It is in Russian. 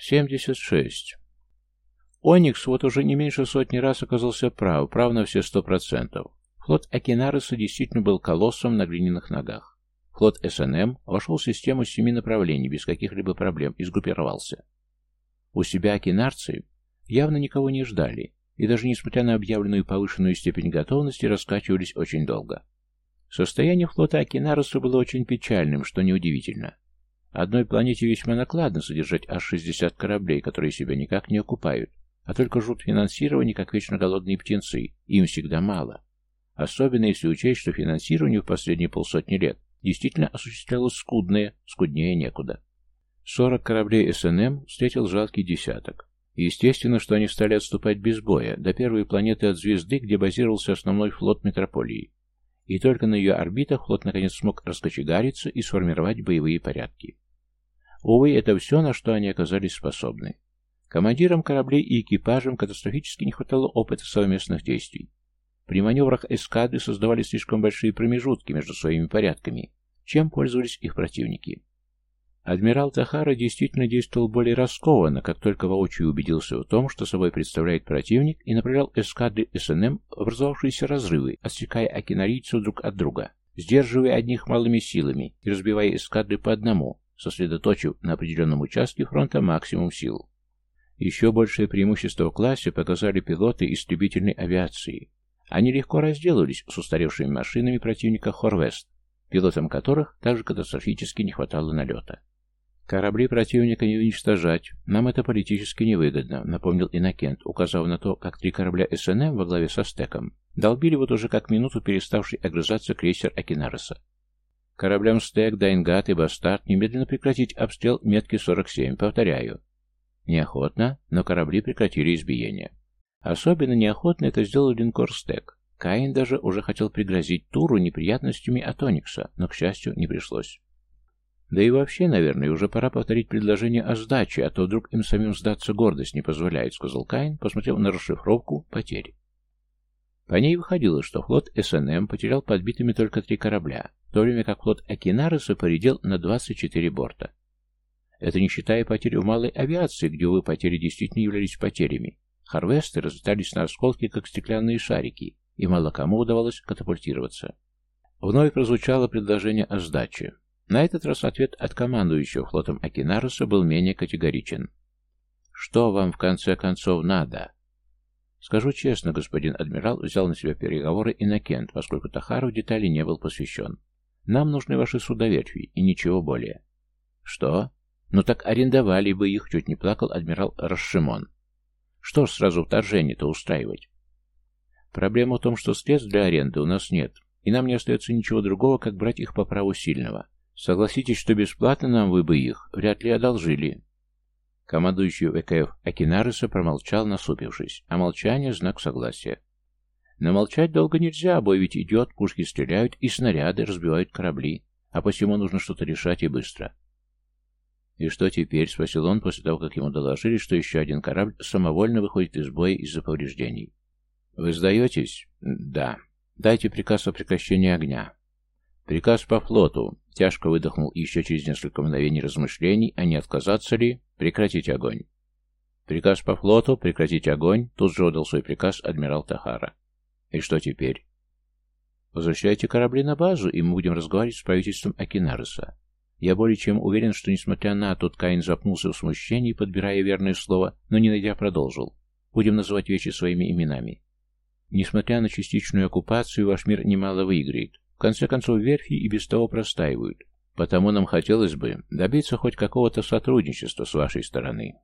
76. Оникс вот уже не меньше сотни раз оказался прав, прав на все сто процентов. Флот Акинариса действительно был колоссом на глиняных ногах. Флот СНМ вошел в систему семи направлений без каких-либо проблем и сгруппировался. У себя акинарцы явно никого не ждали, и даже несмотря на объявленную повышенную степень готовности, раскачивались очень долго. Состояние флота Акинаруса было очень печальным, что неудивительно. Одной планете весьма накладно содержать аж 60 кораблей, которые себя никак не окупают, а только ждут финансирования, как вечно голодные птенцы, им всегда мало. Особенно если учесть, что финансирование в последние полсотни лет действительно осуществлялось скудное, скуднее некуда. 40 кораблей СНМ встретил жалкий десяток. Естественно, что они стали отступать без боя до первой планеты от звезды, где базировался основной флот метрополии. И только на ее орбитах флот наконец смог раскочегариться и сформировать боевые порядки. Увы, это все, на что они оказались способны. Командирам кораблей и экипажам катастрофически не хватало опыта совместных действий. При маневрах эскады создавали слишком большие промежутки между своими порядками, чем пользовались их противники. Адмирал Тахара действительно действовал более раскованно, как только воочию убедился в том, что собой представляет противник, и направлял эскады СНМ в образовавшиеся разрывы, отсекая окинарийцев друг от друга, сдерживая одних малыми силами и разбивая эскады по одному, сосредоточив на определенном участке фронта максимум сил. Еще большее преимущество в классе показали пилоты истребительной авиации. Они легко разделались с устаревшими машинами противника Хорвест, пилотам которых также катастрофически не хватало налета. «Корабли противника не уничтожать. Нам это политически невыгодно», — напомнил Иннокент, указав на то, как три корабля СНМ во главе со стеком долбили вот уже как минуту переставший огрызаться крейсер Акинареса. Кораблям «Стек», «Дайнгат» и «Бастард» немедленно прекратить обстрел метки 47, повторяю. Неохотно, но корабли прекратили избиение. Особенно неохотно это сделал линкор «Стек». Каин даже уже хотел пригрозить Туру неприятностями от Оникса, но, к счастью, не пришлось. Да и вообще, наверное, уже пора повторить предложение о сдаче, а то вдруг им самим сдаться гордость не позволяет, сказал Каин, посмотрев на расшифровку потери. По ней выходило, что флот СНМ потерял подбитыми только три корабля, в то время как флот Акинареса поредел на 24 борта. Это не считая потерь в малой авиации, где, увы, потери действительно являлись потерями. Харвесты разлетались на осколки, как стеклянные шарики, и мало кому удавалось катапультироваться. Вновь прозвучало предложение о сдаче. На этот раз ответ от командующего флотом Акинаруса был менее категоричен. «Что вам в конце концов надо?» Скажу честно, господин адмирал взял на себя переговоры Иннокент, поскольку Тахару в детали не был посвящен. Нам нужны ваши судоверфи, и ничего более. Что? Ну так арендовали бы их, чуть не плакал адмирал Рашимон. Что ж сразу вторжение-то устраивать? Проблема в том, что средств для аренды у нас нет, и нам не остается ничего другого, как брать их по праву сильного. Согласитесь, что бесплатно нам вы бы их вряд ли одолжили. Командующий ВКФ Акинареса промолчал, насупившись, а молчание — знак согласия. Но молчать долго нельзя, бой ведь идет, пушки стреляют, и снаряды разбивают корабли, а посему нужно что-то решать и быстро. «И что теперь?» — спросил он после того, как ему доложили, что еще один корабль самовольно выходит из боя из-за повреждений. «Вы сдаетесь?» «Да. Дайте приказ о прекращении огня». «Приказ по флоту. Тяжко выдохнул еще через несколько мгновений размышлений, а не отказаться ли, прекратить огонь. Приказ по флоту, прекратить огонь, тут же отдал свой приказ адмирал Тахара. И что теперь? Возвращайте корабли на базу, и мы будем разговаривать с правительством Акинареса. Я более чем уверен, что, несмотря на... Тут Каин запнулся в смущении, подбирая верное слово, но не найдя, продолжил. Будем называть вещи своими именами. Несмотря на частичную оккупацию, ваш мир немало выиграет. В конце концов, верфи и без того простаивают. Потому нам хотелось бы добиться хоть какого-то сотрудничества с вашей стороны.